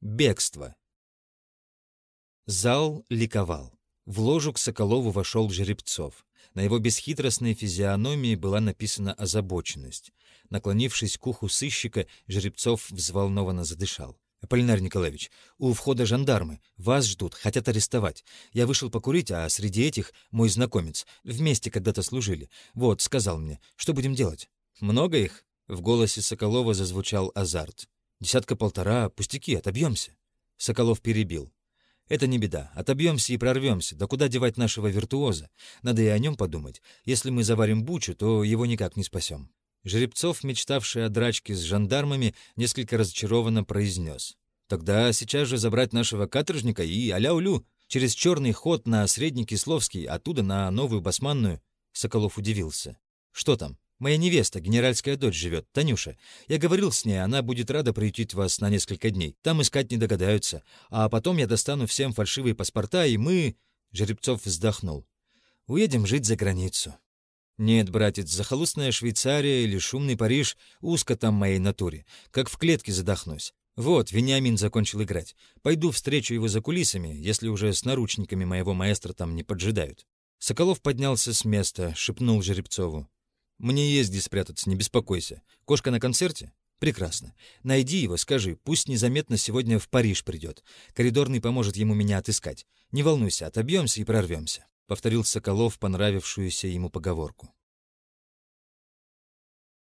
Бегство. Зал ликовал. В ложу к Соколову вошел Жеребцов. На его бесхитростной физиономии была написана озабоченность. Наклонившись к уху сыщика, Жеребцов взволнованно задышал. «Аполлинар Николаевич, у входа жандармы. Вас ждут, хотят арестовать. Я вышел покурить, а среди этих мой знакомец. Вместе когда-то служили. Вот, сказал мне. Что будем делать?» «Много их?» В голосе Соколова зазвучал азарт. «Десятка-полтора, пустяки, отобьемся». Соколов перебил. «Это не беда. Отобьемся и прорвемся. Да куда девать нашего виртуоза? Надо и о нем подумать. Если мы заварим бучу, то его никак не спасем». Жеребцов, мечтавший о драчке с жандармами, несколько разочарованно произнес. «Тогда сейчас же забрать нашего каторжника и аля-улю, через черный ход на Средний Кисловский, оттуда на Новую Басманную». Соколов удивился. «Что там?» Моя невеста, генеральская дочь, живет, Танюша. Я говорил с ней, она будет рада приютить вас на несколько дней. Там искать не догадаются. А потом я достану всем фальшивые паспорта, и мы...» Жеребцов вздохнул. «Уедем жить за границу». «Нет, братец, захолустная Швейцария или шумный Париж узко там моей натуре. Как в клетке задохнусь. Вот, Вениамин закончил играть. Пойду встречу его за кулисами, если уже с наручниками моего маэстро там не поджидают». Соколов поднялся с места, шепнул Жеребцову. Мне есть где спрятаться, не беспокойся. Кошка на концерте? Прекрасно. Найди его, скажи, пусть незаметно сегодня в Париж придет. Коридорный поможет ему меня отыскать. Не волнуйся, отобьемся и прорвемся. Повторил Соколов понравившуюся ему поговорку.